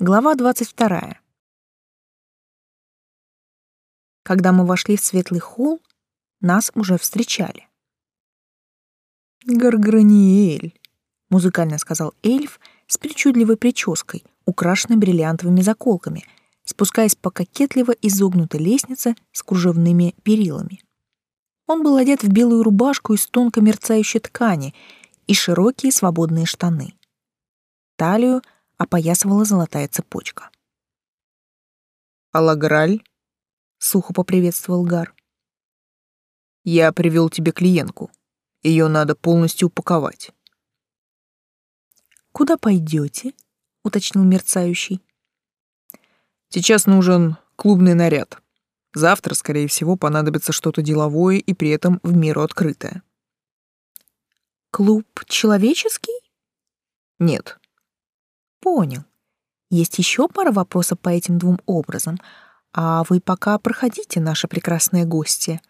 Глава 22. Когда мы вошли в светлый холл, нас уже встречали. «Гарграниэль», — музыкально сказал эльф с причудливой прической, украшенной бриллиантовыми заколками, спускаясь по кокетливо изогнутой лестнице с кружевными перилами. Он был одет в белую рубашку из тонко мерцающей ткани и широкие свободные штаны. Талию — опоясывала золотая цепочка. «Алаграль?» — сухо поприветствовал Гар. «Я привел тебе клиентку. Ее надо полностью упаковать». «Куда пойдете?» — уточнил мерцающий. «Сейчас нужен клубный наряд. Завтра, скорее всего, понадобится что-то деловое и при этом в меру открытое». «Клуб человеческий?» «Нет, Понял. Есть еще пара вопросов по этим двум образам, а вы пока проходите, наши прекрасные гости.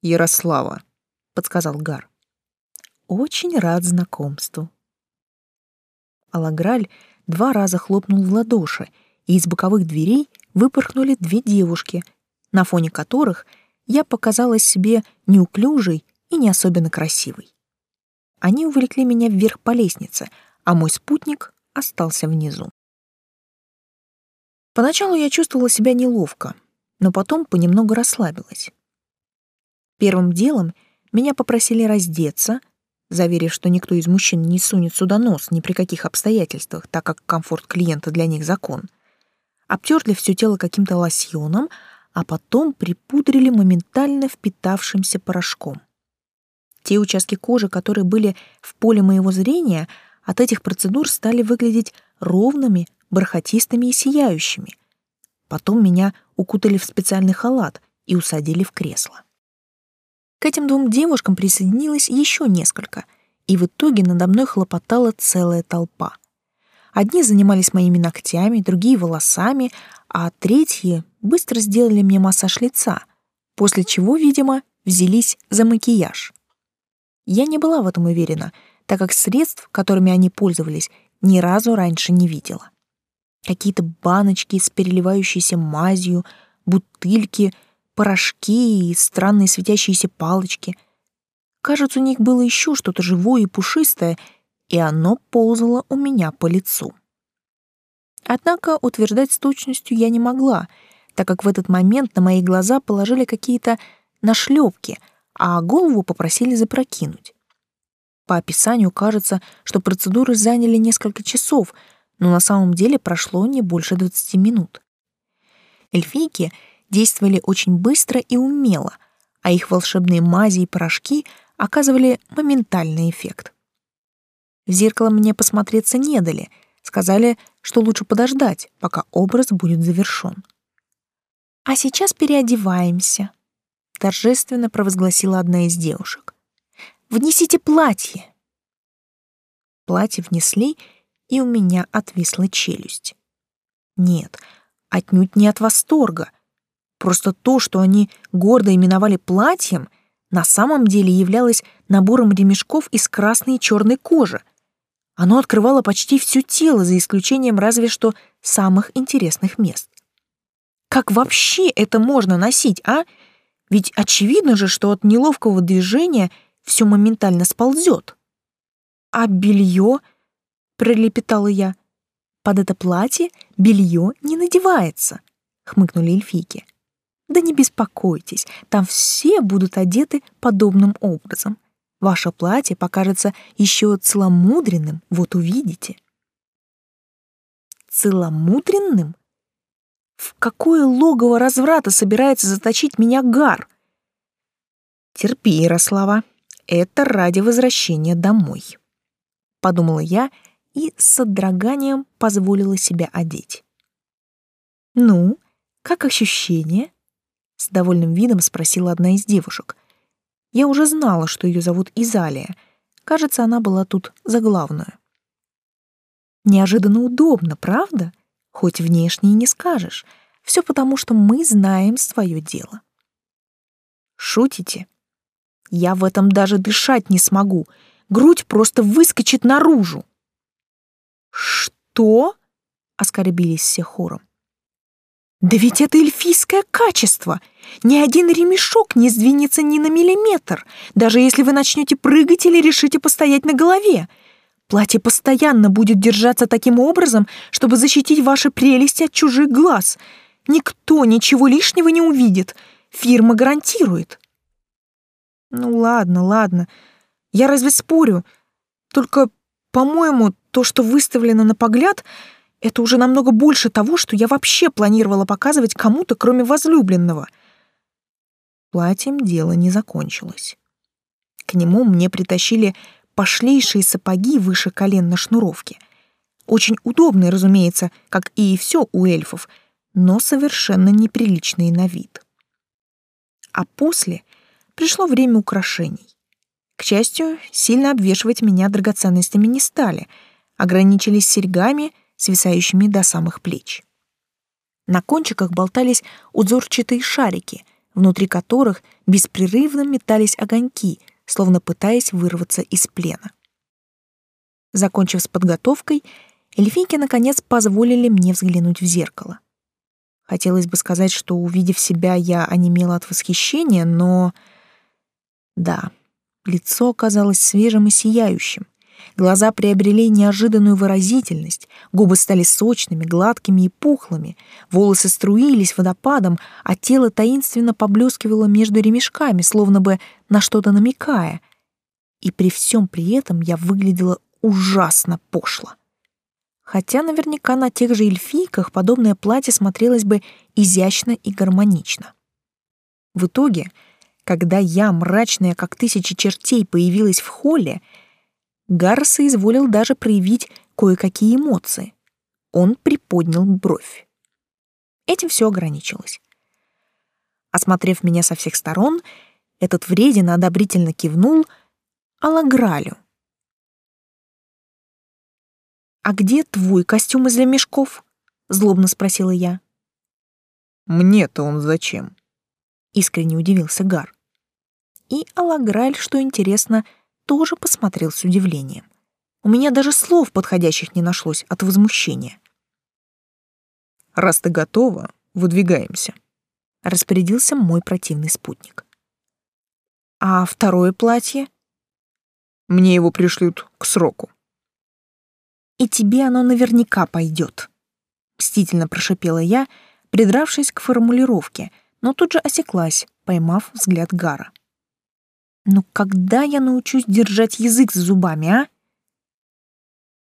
Ярослава, подсказал Гар. Очень рад знакомству. Алаграль два раза хлопнул в ладоши, и из боковых дверей выпорхнули две девушки, на фоне которых я показалась себе неуклюжей и не особенно красивой. Они увлекли меня вверх по лестнице, а мой спутник остался внизу. Поначалу я чувствовала себя неловко, но потом понемногу расслабилась. Первым делом меня попросили раздеться, заверив, что никто из мужчин не сунет сюда нос ни при каких обстоятельствах, так как комфорт клиента для них закон. Обтерли все тело каким-то лосьоном, а потом припудрили моментально впитавшимся порошком. Те участки кожи, которые были в поле моего зрения — от этих процедур стали выглядеть ровными, бархатистыми и сияющими. Потом меня укутали в специальный халат и усадили в кресло. К этим двум девушкам присоединилось еще несколько, и в итоге надо мной хлопотала целая толпа. Одни занимались моими ногтями, другие — волосами, а третьи быстро сделали мне массаж лица, после чего, видимо, взялись за макияж. Я не была в этом уверена — так как средств, которыми они пользовались, ни разу раньше не видела. Какие-то баночки с переливающейся мазью, бутыльки, порошки и странные светящиеся палочки. Кажется, у них было еще что-то живое и пушистое, и оно ползало у меня по лицу. Однако утверждать с точностью я не могла, так как в этот момент на мои глаза положили какие-то нашлепки, а голову попросили запрокинуть. По описанию кажется, что процедуры заняли несколько часов, но на самом деле прошло не больше 20 минут. Эльфийки действовали очень быстро и умело, а их волшебные мази и порошки оказывали моментальный эффект. В зеркало мне посмотреться не дали, сказали, что лучше подождать, пока образ будет завершён. «А сейчас переодеваемся», — торжественно провозгласила одна из девушек. Внесите платье. Платье внесли, и у меня отвисла челюсть. Нет, отнюдь не от восторга. Просто то, что они гордо именовали платьем, на самом деле являлось набором ремешков из красной и черной кожи. Оно открывало почти все тело, за исключением разве что самых интересных мест. Как вообще это можно носить, а? Ведь очевидно же, что от неловкого движения — все моментально сползет. А белье, пролепетала я. Под это платье белье не надевается, хмыкнули эльфийки. Да не беспокойтесь, там все будут одеты подобным образом. Ваше платье покажется еще целомудренным, вот увидите. Целомудренным? В какое логово разврата собирается заточить меня Гар? Терпи, Ярослава, это ради возвращения домой. Подумала я и с содроганием позволила себя одеть. «Ну, как ощущение?» С довольным видом спросила одна из девушек. Я уже знала, что ее зовут Изалия. Кажется, она была тут за главную. Неожиданно удобно, правда? Хоть внешне и не скажешь. Все потому, что мы знаем свое дело. Шутите? Я в этом даже дышать не смогу. Грудь просто выскочит наружу. Что? оскорбились все хором. Да ведь это эльфийское качество. Ни один ремешок не сдвинется ни на миллиметр, даже если вы начнете прыгать или решите постоять на голове. Платье постоянно будет держаться таким образом, чтобы защитить ваши прелести от чужих глаз. Никто ничего лишнего не увидит. Фирма гарантирует. Ну ладно, ладно. Я разве спорю? Только, по-моему, то, что выставлено на погляд — это уже намного больше того, что я вообще планировала показывать кому-то, кроме возлюбленного. Платьем дело не закончилось. К нему мне притащили пошлейшие сапоги выше колен на шнуровке. Очень удобные, разумеется, как и все у эльфов, но совершенно неприличные на вид. А после пришло время украшений. К счастью, сильно обвешивать меня драгоценностями не стали, ограничились серьгами свисающими до самых плеч. На кончиках болтались узорчатые шарики, внутри которых беспрерывно метались огоньки, словно пытаясь вырваться из плена. Закончив с подготовкой, эльфийки наконец позволили мне взглянуть в зеркало. Хотелось бы сказать, что, увидев себя, я онемела от восхищения, но... Да, лицо оказалось свежим и сияющим, Глаза приобрели неожиданную выразительность, губы стали сочными, гладкими и пухлыми, волосы струились водопадом, а тело таинственно поблескивало между ремешками, словно бы на что-то намекая. И при всем при этом я выглядела ужасно пошло. Хотя наверняка на тех же эльфийках подобное платье смотрелось бы изящно и гармонично. В итоге, когда я, мрачная как тысячи чертей, появилась в холле, Гар соизволил даже проявить кое-какие эмоции. Он приподнял бровь. Этим все ограничилось. Осмотрев меня со всех сторон, этот вредин одобрительно кивнул Алагралю. «А где твой костюм из мешков?» — злобно спросила я. «Мне-то он зачем?» — искренне удивился Гар. И Алаграль, что интересно, — тоже посмотрел с удивлением. У меня даже слов подходящих не нашлось от возмущения. «Раз ты готова, выдвигаемся», — распорядился мой противный спутник. «А второе платье?» «Мне его пришлют к сроку». «И тебе оно наверняка пойдет», — мстительно прошипела я, придравшись к формулировке, но тут же осеклась, поймав взгляд Гара. Ну когда я научусь держать язык за зубами, а?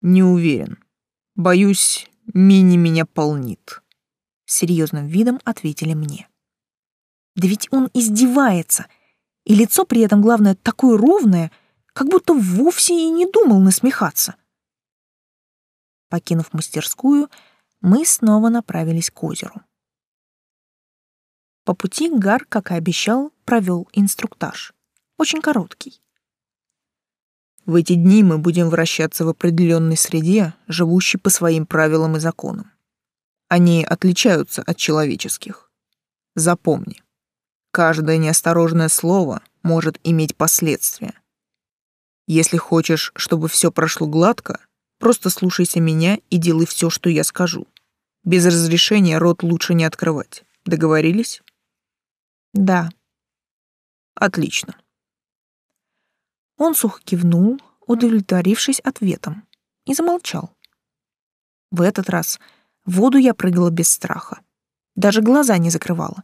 Не уверен. Боюсь, мини меня полнит. Серьезным видом ответили мне. Да ведь он издевается. И лицо при этом, главное, такое ровное, как будто вовсе и не думал насмехаться. Покинув мастерскую, мы снова направились к озеру. По пути Гар, как и обещал, провел инструктаж очень короткий. В эти дни мы будем вращаться в определенной среде, живущей по своим правилам и законам. Они отличаются от человеческих. Запомни, каждое неосторожное слово может иметь последствия. Если хочешь, чтобы все прошло гладко, просто слушайся меня и делай все, что я скажу. Без разрешения рот лучше не открывать. Договорились? Да. Отлично. Он сухо кивнул, удовлетворившись ответом, и замолчал. В этот раз воду я прыгала без страха. Даже глаза не закрывала.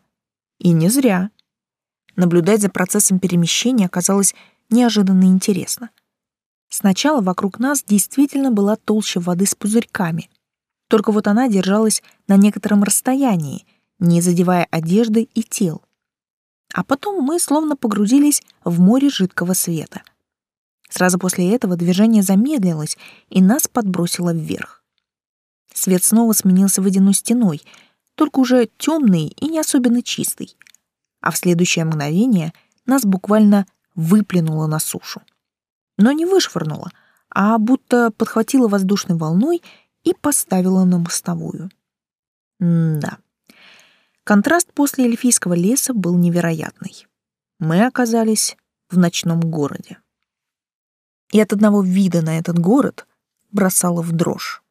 И не зря. Наблюдать за процессом перемещения оказалось неожиданно интересно. Сначала вокруг нас действительно была толща воды с пузырьками. Только вот она держалась на некотором расстоянии, не задевая одежды и тел. А потом мы словно погрузились в море жидкого света — Сразу после этого движение замедлилось, и нас подбросило вверх. Свет снова сменился водяной стеной, только уже темный и не особенно чистый. А в следующее мгновение нас буквально выплюнуло на сушу. Но не вышвырнуло, а будто подхватило воздушной волной и поставило на мостовую. М-да. Контраст после эльфийского леса был невероятный. Мы оказались в ночном городе и от одного вида на этот город бросало в дрожь.